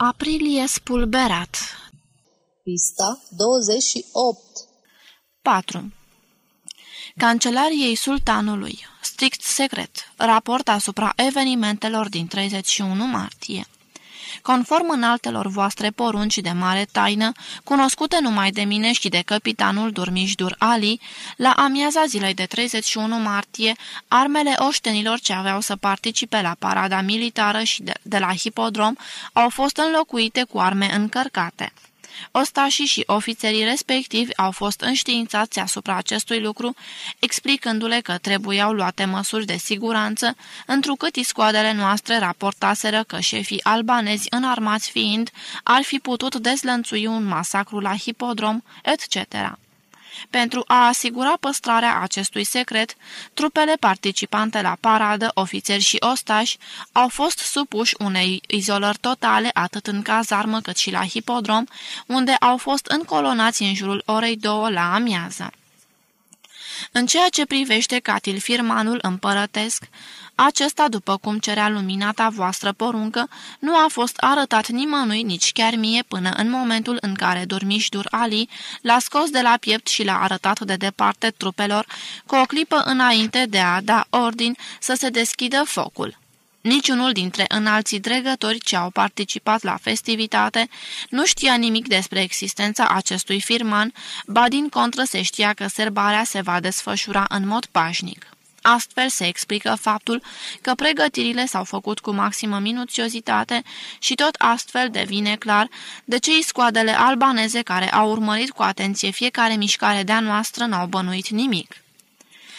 Aprilie spulberat. Pista 28 4. Cancelariei sultanului. Strict secret. Raport asupra evenimentelor din 31 martie Conform înaltelor voastre porunci de mare taină, cunoscute numai de mine și de capitanul Durmișdur Ali, la amiaza zilei de 31 martie, armele oștenilor ce aveau să participe la parada militară și de, de la hipodrom au fost înlocuite cu arme încărcate. Ostașii și ofițerii respectivi au fost înștiințați asupra acestui lucru, explicându-le că trebuiau luate măsuri de siguranță, întrucât iscoadele noastre raportaseră că șefii albanezi înarmați fiind ar fi putut dezlănțui un masacru la hipodrom, etc. Pentru a asigura păstrarea acestui secret, trupele participante la paradă, ofițeri și ostași, au fost supuși unei izolări totale atât în cazarmă cât și la hipodrom, unde au fost încolonați în jurul orei două la amiază. În ceea ce privește catilfirmanul împărătesc, acesta, după cum cerea luminata voastră poruncă, nu a fost arătat nimănui, nici chiar mie, până în momentul în care Durmișdur Ali l-a scos de la piept și l-a arătat de departe trupelor, cu o clipă înainte de a da ordin să se deschidă focul. Niciunul dintre înalții dregători ce au participat la festivitate nu știa nimic despre existența acestui firman, ba din contră se știa că serbarea se va desfășura în mod pașnic. Astfel se explică faptul că pregătirile s-au făcut cu maximă minuțiozitate și tot astfel devine clar de ce scoadele albaneze care au urmărit cu atenție fiecare mișcare de-a noastră n-au bănuit nimic.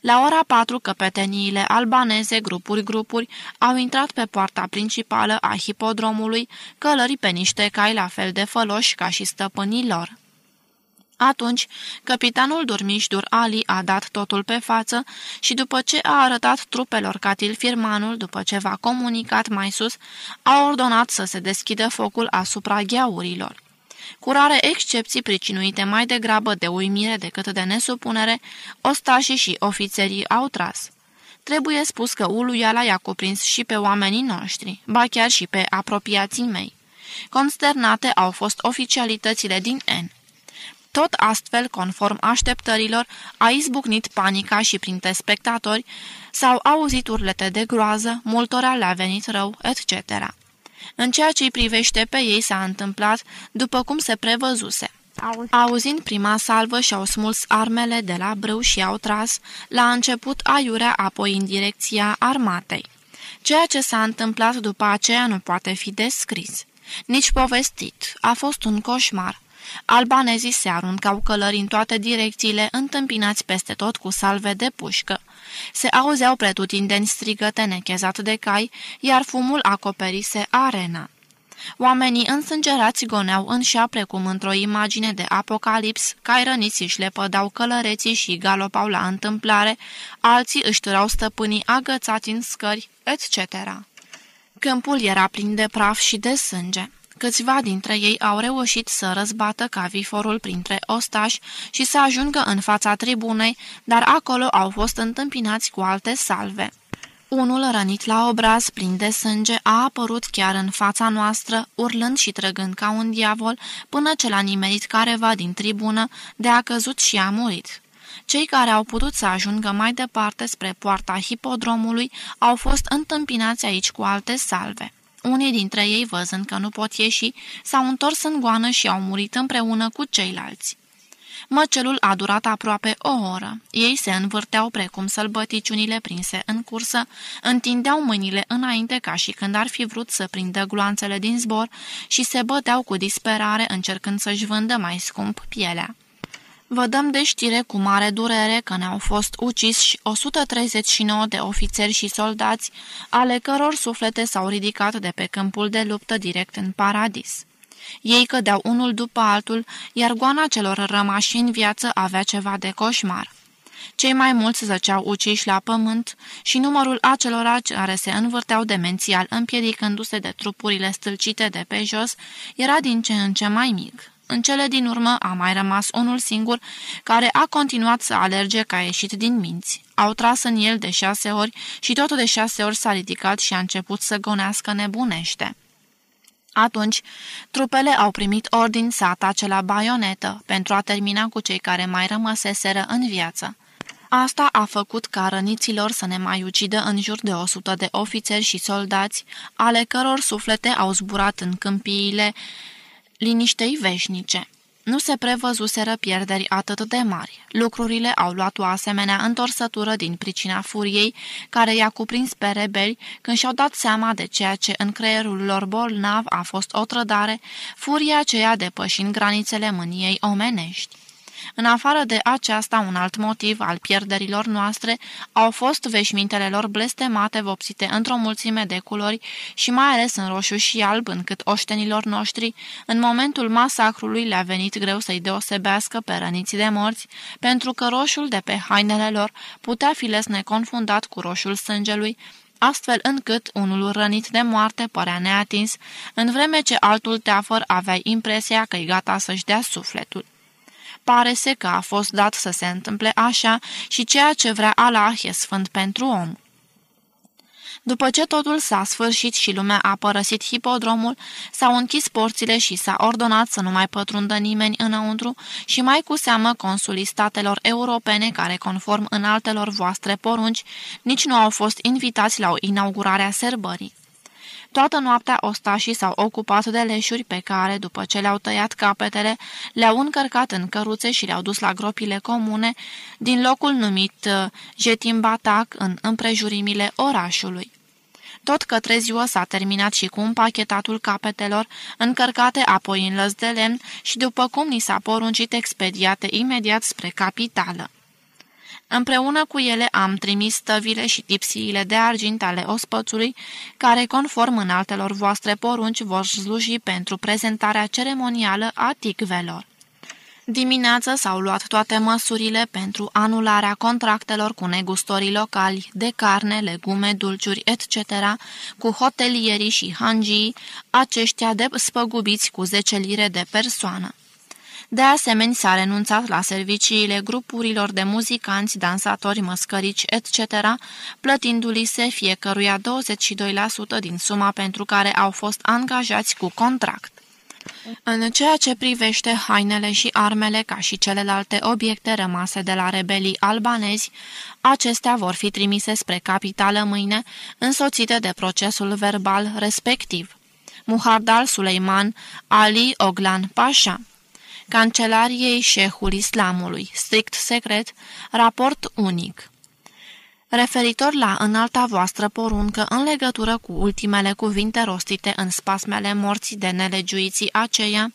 La ora patru, căpeteniile albaneze, grupuri-grupuri, au intrat pe poarta principală a hipodromului, călări pe niște cai la fel de făloși ca și stăpânii lor. Atunci, capitanul Durmișdur Ali a dat totul pe față și după ce a arătat trupelor Catil Firmanul, după ce v-a comunicat mai sus, a ordonat să se deschidă focul asupra gheaurilor. Cu rare excepții pricinuite mai degrabă de uimire decât de nesupunere, ostașii și ofițerii au tras. Trebuie spus că uluiala i-a cuprins și pe oamenii noștri, ba chiar și pe apropiații mei. Consternate au fost oficialitățile din N. Tot astfel, conform așteptărilor, a izbucnit panica și printre spectatori s-au auzit urlete de groază, multora le-a venit rău, etc. În ceea ce îi privește pe ei s-a întâmplat după cum se prevăzuse. Auzind prima salvă și-au smuls armele de la brâu și au tras, la început aiurea, apoi în direcția armatei. Ceea ce s-a întâmplat după aceea nu poate fi descris. Nici povestit. A fost un coșmar. Albanezii se aruncau călări în toate direcțiile, întâmpinați peste tot cu salve de pușcă. Se auzeau pretutindeni strigăte nechezat de cai, iar fumul acoperise arena. Oamenii însângerați goneau în șa precum într-o imagine de apocalips, cai răniți își lepădau călăreții și galopau la întâmplare, alții își târau stăpânii agățați în scări, etc. Câmpul era plin de praf și de sânge. Câțiva dintre ei au reușit să răzbată caviforul printre ostași și să ajungă în fața tribunei, dar acolo au fost întâmpinați cu alte salve. Unul rănit la obraz, plin de sânge, a apărut chiar în fața noastră, urlând și trăgând ca un diavol, până ce l-a nimerit careva din tribună, de a căzut și a murit. Cei care au putut să ajungă mai departe spre poarta hipodromului au fost întâmpinați aici cu alte salve. Unii dintre ei, văzând că nu pot ieși, s-au întors în goană și au murit împreună cu ceilalți. Măcelul a durat aproape o oră. Ei se învârteau precum sălbăticiunile prinse în cursă, întindeau mâinile înainte ca și când ar fi vrut să prindă gloanțele din zbor și se băteau cu disperare încercând să-și vândă mai scump pielea. Vă dăm de știre cu mare durere că ne-au fost uciși 139 de ofițeri și soldați, ale căror suflete s-au ridicat de pe câmpul de luptă direct în paradis. Ei cădeau unul după altul, iar goana celor rămași în viață avea ceva de coșmar. Cei mai mulți zăceau uciși la pământ și numărul acelora care se învârteau demențial împiedicându-se de trupurile stâlcite de pe jos era din ce în ce mai mic. În cele din urmă a mai rămas unul singur, care a continuat să alerge ca ieșit din minți. Au tras în el de șase ori și tot de șase ori s-a ridicat și a început să gonească nebunește. Atunci, trupele au primit ordin să atace la baionetă pentru a termina cu cei care mai rămăseseră în viață. Asta a făcut ca răniților să ne mai ucidă în jur de 100 de ofițeri și soldați, ale căror suflete au zburat în câmpiile liniștei veșnice. Nu se prevăzuseră pierderi atât de mari. Lucrurile au luat o asemenea întorsătură din pricina furiei care i-a cuprins pe rebeli când și-au dat seama de ceea ce în creierul lor bolnav a fost o trădare, furia aceea depășind granițele mâniei omenești. În afară de aceasta, un alt motiv al pierderilor noastre au fost veșmintele lor blestemate vopsite într-o mulțime de culori și mai ales în roșu și alb, încât oștenilor noștri, în momentul masacrului le-a venit greu să-i deosebească pe răniții de morți, pentru că roșul de pe hainele lor putea fi les neconfundat cu roșul sângelui, astfel încât unul rănit de moarte părea neatins, în vreme ce altul teafăr avea impresia că-i gata să-și dea sufletul. Pare se că a fost dat să se întâmple așa și ceea ce vrea Allah e sfânt pentru om. După ce totul s-a sfârșit și lumea a părăsit hipodromul, s-au închis porțile și s-a ordonat să nu mai pătrundă nimeni înăuntru și mai cu seamă consulii statelor europene care, conform în altelor voastre porunci, nici nu au fost invitați la o inaugurare a serbării. Toată noaptea ostașii s-au ocupat de leșuri pe care, după ce le-au tăiat capetele, le-au încărcat în căruțe și le-au dus la gropile comune din locul numit uh, Jetimbatac în împrejurimile orașului. Tot către ziua s-a terminat și cu împachetatul capetelor, încărcate apoi în lăs de lemn și după cum ni s-a poruncit expediate imediat spre capitală. Împreună cu ele am trimis stăvile și tipsiile de argint ale ospățului, care, conform în altelor voastre porunci, vor sluji pentru prezentarea ceremonială a ticvelor. Dimineața s-au luat toate măsurile pentru anularea contractelor cu negustorii locali de carne, legume, dulciuri, etc., cu hotelierii și hangii, aceștia de spăgubiți cu 10 lire de persoană. De asemenea, s-a renunțat la serviciile grupurilor de muzicanți, dansatori, măscărici, etc., plătindu-li se fiecăruia 22% din suma pentru care au fost angajați cu contract. În ceea ce privește hainele și armele, ca și celelalte obiecte rămase de la rebelii albanezi, acestea vor fi trimise spre capitală mâine, însoțite de procesul verbal respectiv. Muhardal Suleiman Ali Oglan Pasha Cancelariei Șehul Islamului, strict secret, raport unic. Referitor la înalta voastră poruncă în legătură cu ultimele cuvinte rostite în spasmele morții de nelegiuiții aceia,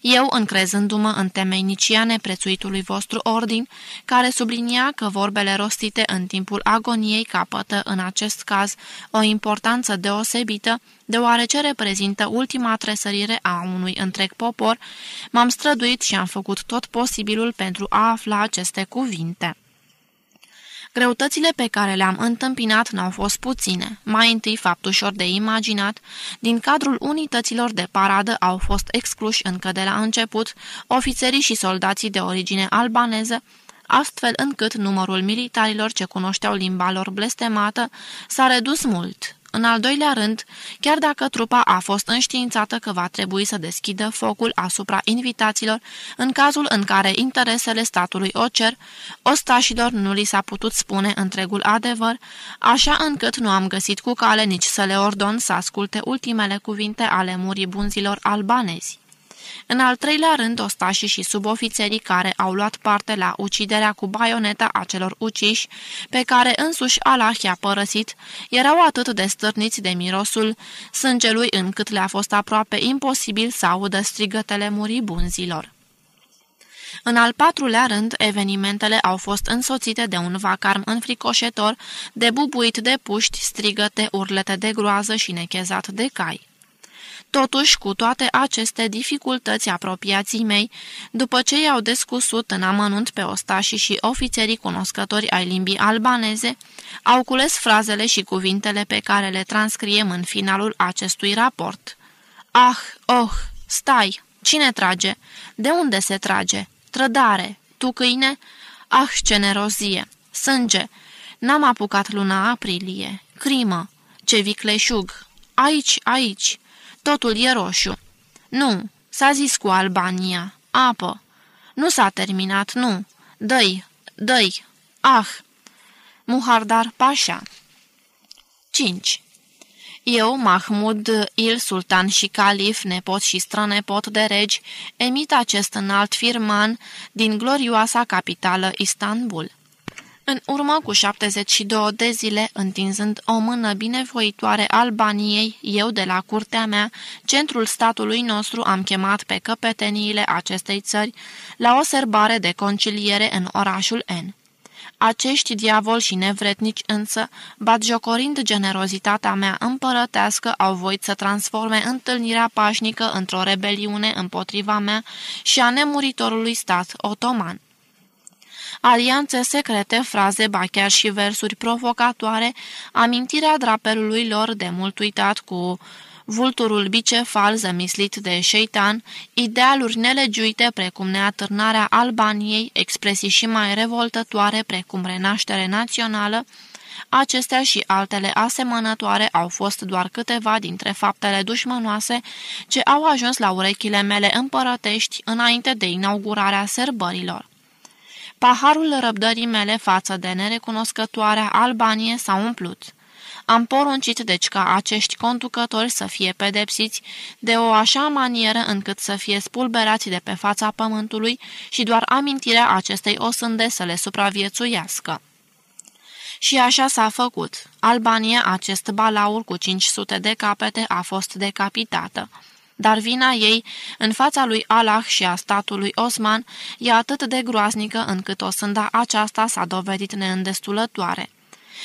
eu, încrezându-mă în temeinicia neprețuitului vostru ordin, care sublinia că vorbele rostite în timpul agoniei capătă, în acest caz, o importanță deosebită, deoarece reprezintă ultima tresărire a unui întreg popor, m-am străduit și am făcut tot posibilul pentru a afla aceste cuvinte. Greutățile pe care le-am întâmpinat n-au fost puține. Mai întâi, fapt ușor de imaginat, din cadrul unităților de paradă au fost excluși încă de la început ofițerii și soldații de origine albaneză, astfel încât numărul militarilor ce cunoșteau limba lor blestemată s-a redus mult. În al doilea rând, chiar dacă trupa a fost înștiințată că va trebui să deschidă focul asupra invitaților, în cazul în care interesele statului o cer, ostașilor nu li s-a putut spune întregul adevăr, așa încât nu am găsit cu cale nici să le ordon să asculte ultimele cuvinte ale muribunzilor albanezi. În al treilea rând, ostașii și subofițerii care au luat parte la uciderea cu baioneta a celor uciși, pe care însuși Allah i-a părăsit, erau atât de stârniți de mirosul sângelui încât le-a fost aproape imposibil să audă strigătele muribunzilor. În al patrulea rând, evenimentele au fost însoțite de un vacarm înfricoșător, de bubuit de puști, strigăte, urlete de groază și nechezat de cai. Totuși, cu toate aceste dificultăți apropiații mei, după ce i-au descusut în amănunt pe ostașii și ofițerii cunoscători ai limbii albaneze, au cules frazele și cuvintele pe care le transcriem în finalul acestui raport. Ah, oh, stai! Cine trage? De unde se trage? Trădare! Tu câine? Ah, generozie! Sânge! N-am apucat luna aprilie! Crimă! Ce vicleșug! Aici, aici! Totul e roșu. Nu, s-a zis cu Albania. Apă. Nu s-a terminat, nu. Dăi, dăi. Ah! Muhardar Pașa 5. Eu, Mahmud, il sultan și calif, nepot și strănepot de regi, emit acest înalt firman din glorioasa capitală Istanbul. În urmă cu 72 de zile, întinzând o mână binevoitoare Albaniei, eu de la curtea mea, centrul statului nostru, am chemat pe căpeteniile acestei țări la o serbare de conciliere în orașul N. Acești diavoli și nevretnici însă, batjocorind generozitatea mea împărătească, au voit să transforme întâlnirea pașnică într-o rebeliune împotriva mea și a nemuritorului stat otoman. Alianțe secrete, fraze, ba chiar și versuri provocatoare, amintirea drapelului lor de mult uitat cu vulturul bicefal zămislit de șeitan, idealuri nelegiuite precum neatârnarea Albaniei, expresii și mai revoltătoare precum renaștere națională, Acestea și altele asemănătoare au fost doar câteva dintre faptele dușmănoase ce au ajuns la urechile mele împărătești înainte de inaugurarea sărbărilor. Paharul răbdării mele față de nerecunoscătoarea Albanie s-a umplut. Am poruncit deci ca acești conducători să fie pedepsiți de o așa manieră încât să fie spulberați de pe fața pământului și doar amintirea acestei osânde să le supraviețuiască. Și așa s-a făcut. Albania, acest balaur cu 500 de capete, a fost decapitată. Dar vina ei, în fața lui Allah și a statului Osman, e atât de groaznică încât o sânda aceasta s-a dovedit neîndestulătoare.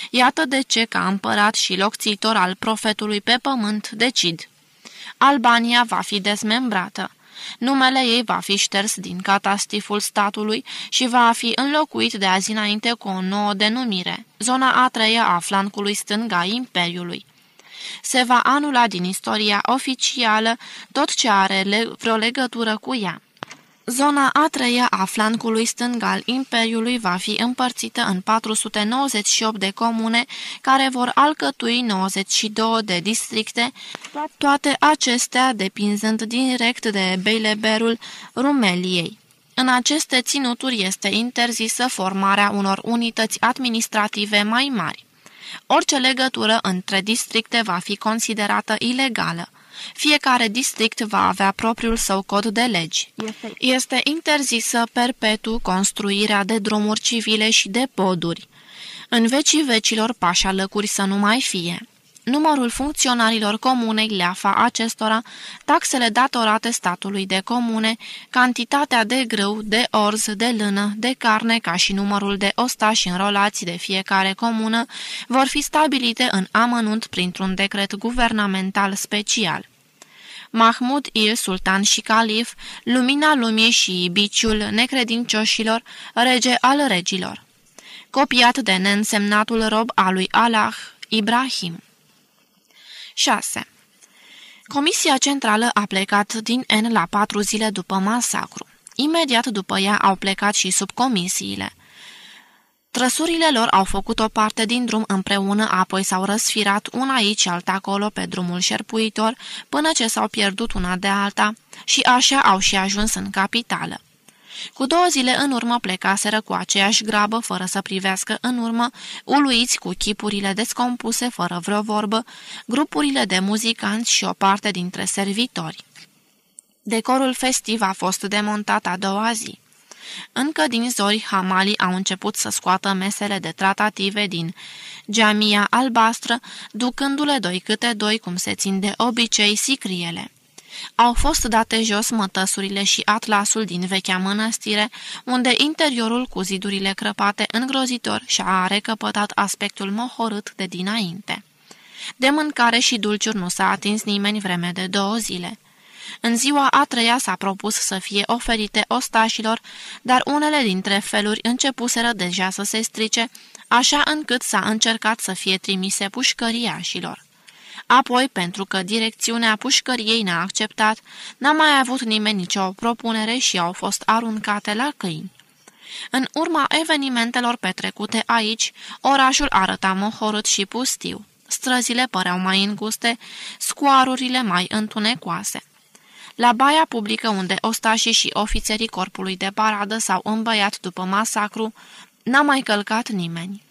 Iată de ce, ca împărat și locțitor al profetului pe pământ, decid. Albania va fi dezmembrată. Numele ei va fi șters din catastiful statului și va fi înlocuit de azi înainte cu o nouă denumire, zona a treia a flancului stâng a Imperiului. Se va anula din istoria oficială tot ce are vreo legătură cu ea. Zona a treia a flancului stâng al Imperiului va fi împărțită în 498 de comune, care vor alcătui 92 de districte, toate acestea depinzând direct de Beileberul Rumeliei. În aceste ținuturi este interzisă formarea unor unități administrative mai mari. Orice legătură între districte va fi considerată ilegală. Fiecare district va avea propriul său cod de legi. Este interzisă perpetu construirea de drumuri civile și de poduri. În vecii vecilor pașa lăcuri să nu mai fie numărul funcționarilor comunei, leafa acestora, taxele datorate statului de comune, cantitatea de grâu, de orz, de lână, de carne, ca și numărul de ostași înrolați de fiecare comună, vor fi stabilite în amănunt printr-un decret guvernamental special. Mahmud il Sultan și Calif, lumina lumii și biciul necredincioșilor, rege al regilor. Copiat de neînsemnatul rob al lui Allah, Ibrahim. 6. Comisia centrală a plecat din N la patru zile după masacru. Imediat după ea au plecat și subcomisiile. Trăsurile lor au făcut o parte din drum împreună, apoi s-au răsfirat una aici, alta acolo, pe drumul șerpuitor, până ce s-au pierdut una de alta și așa au și ajuns în capitală. Cu două zile în urmă plecaseră cu aceeași grabă, fără să privească în urmă, uluiți cu chipurile descompuse, fără vreo vorbă, grupurile de muzicanți și o parte dintre servitori. Decorul festiv a fost demontat a doua zi. Încă din zori, hamalii au început să scoată mesele de tratative din geamia albastră, ducându-le doi câte doi, cum se țin de obicei, sicriele. Au fost date jos mătăsurile și atlasul din vechea mănăstire, unde interiorul cu zidurile crăpate îngrozitor și-a recăpătat aspectul mohorât de dinainte. De mâncare și dulciuri nu s-a atins nimeni vreme de două zile. În ziua a treia s-a propus să fie oferite ostașilor, dar unele dintre feluri începuseră deja să se strice, așa încât s-a încercat să fie trimise pușcăriașilor. Apoi, pentru că direcțiunea pușcăriei n-a acceptat, n-a mai avut nimeni nicio propunere și au fost aruncate la câini. În urma evenimentelor petrecute aici, orașul arăta mohorât și pustiu. Străzile păreau mai înguste, scoarurile mai întunecoase. La baia publică unde ostașii și ofițerii corpului de paradă s-au îmbăiat după masacru, n-a mai călcat nimeni.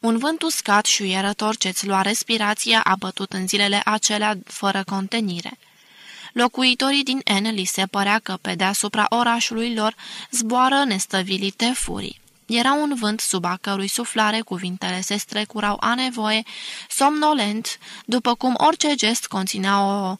Un vânt uscat și uierător ce-ți lua respirația a bătut în zilele acelea fără contenire. Locuitorii din N li se părea că pe deasupra orașului lor zboară nestăvilite furii. Era un vânt sub a cărui suflare cuvintele se strecurau a nevoie, somnolent, după cum orice gest conținea o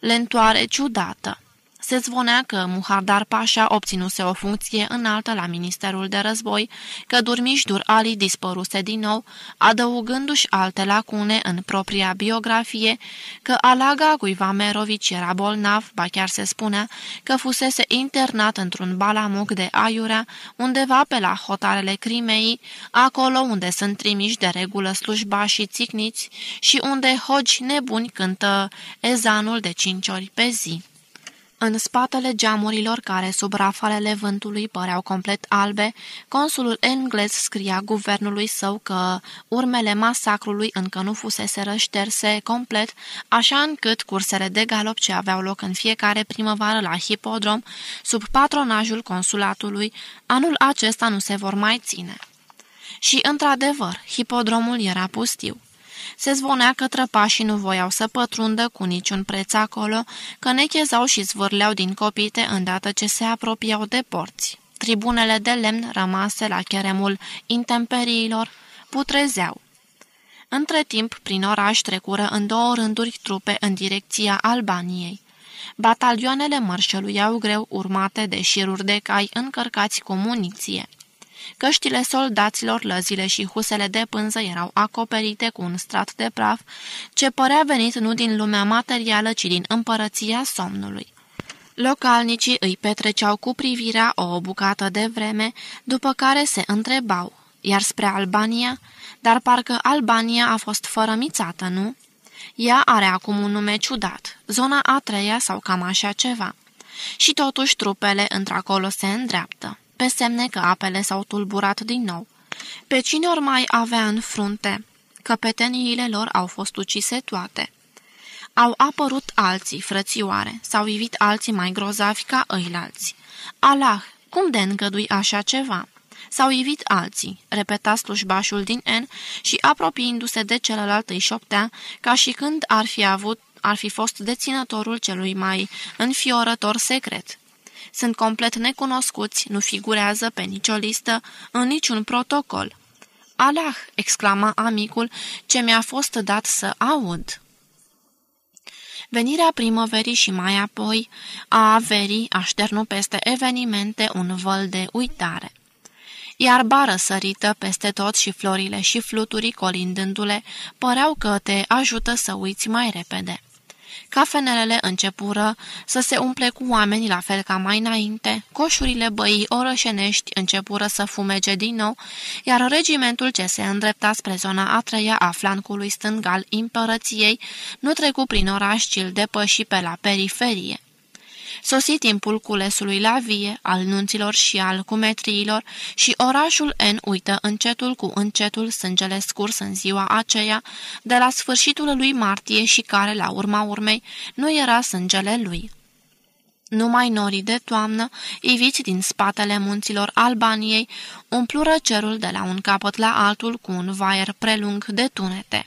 lentoare ciudată. Se zvonea că Muhardar Pașa obținuse o funcție înaltă la Ministerul de Război, că Durmișdur Ali dispăruse din nou, adăugându-și alte lacune în propria biografie, că Alaga Guivamerovici era bolnav, ba chiar se spunea că fusese internat într-un balamuc de aiurea, undeva pe la hotarele Crimeii, acolo unde sunt trimiși de regulă slujbașii țicniți și unde hogi nebuni cântă ezanul de cinci ori pe zi. În spatele geamurilor care, sub rafalele vântului, păreau complet albe, consulul englez scria guvernului său că urmele masacrului încă nu fusese rășterse complet, așa încât cursele de galop ce aveau loc în fiecare primăvară la hipodrom, sub patronajul consulatului, anul acesta nu se vor mai ține. Și, într-adevăr, hipodromul era pustiu. Se zvonea că trăpașii nu voiau să pătrundă cu niciun preț acolo, că nechezau și zvârleau din copite îndată ce se apropiau de porți. Tribunele de lemn rămase la cheremul intemperiilor putrezeau. Între timp, prin oraș trecură în două rânduri trupe în direcția Albaniei. Batalioanele mărșăluiau greu urmate de șiruri de cai încărcați cu muniție. Căștile soldaților, lăzile și husele de pânză erau acoperite cu un strat de praf, ce părea venit nu din lumea materială, ci din împărăția somnului. Localnicii îi petreceau cu privirea o bucată de vreme, după care se întrebau, iar spre Albania, dar parcă Albania a fost fărămițată, nu? Ea are acum un nume ciudat, zona a treia sau cam așa ceva. Și totuși trupele într-acolo se îndreaptă pe semne că apele s-au tulburat din nou. Pe cine ori mai avea în frunte? Căpeteniile lor au fost ucise toate. Au apărut alții, frățioare, s-au ivit alții mai grozavi ca ăilalți. Allah, cum de îngădui așa ceva? S-au ivit alții, repeta slujbașul din N și apropiindu-se de celălalt îi șoptea, ca și când ar fi avut ar fi fost deținătorul celui mai înfiorător secret. Sunt complet necunoscuți, nu figurează pe nicio listă, în niciun protocol. Allah!" exclama amicul, ce mi-a fost dat să aud. Venirea primăverii și mai apoi a averii așternu peste evenimente un văl de uitare. Iar sărită peste tot și florile și fluturii colindându-le păreau că te ajută să uiți mai repede. Cafenelele începură să se umple cu oameni la fel ca mai înainte, coșurile băii orășenești începură să fumege din nou, iar regimentul ce se îndrepta spre zona a treia a flancului stâng al împărăției nu trecu prin oraș, ci îl depăși pe la periferie. Sosi timpul culesului la vie, al nunților și al cumetriilor și orașul N uită încetul cu încetul sângele scurs în ziua aceea, de la sfârșitul lui martie și care, la urma urmei, nu era sângele lui. Numai norii de toamnă, iviți din spatele munților Albaniei, umplură cerul de la un capăt la altul cu un vaier prelung de tunete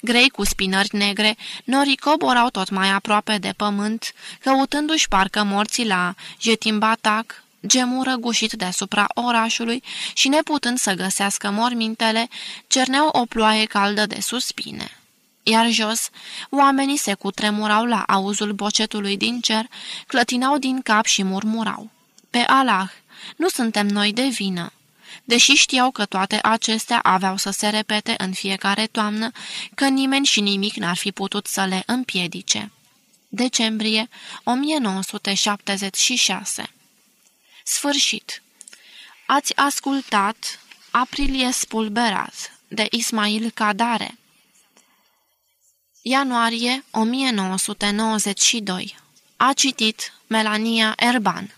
grei cu spinări negre, norii coborau tot mai aproape de pământ, căutându-și parcă morții la Jetimbatac, gemul răgușit deasupra orașului și neputând să găsească mormintele, cerneau o ploaie caldă de suspine. Iar jos, oamenii se cutremurau la auzul bocetului din cer, clătinau din cap și murmurau. Pe Allah, nu suntem noi de vină deși știau că toate acestea aveau să se repete în fiecare toamnă, că nimeni și nimic n-ar fi putut să le împiedice. Decembrie 1976 Sfârșit. Ați ascultat Aprilie spulberat de Ismail Kadare Ianuarie 1992 A citit Melania Erban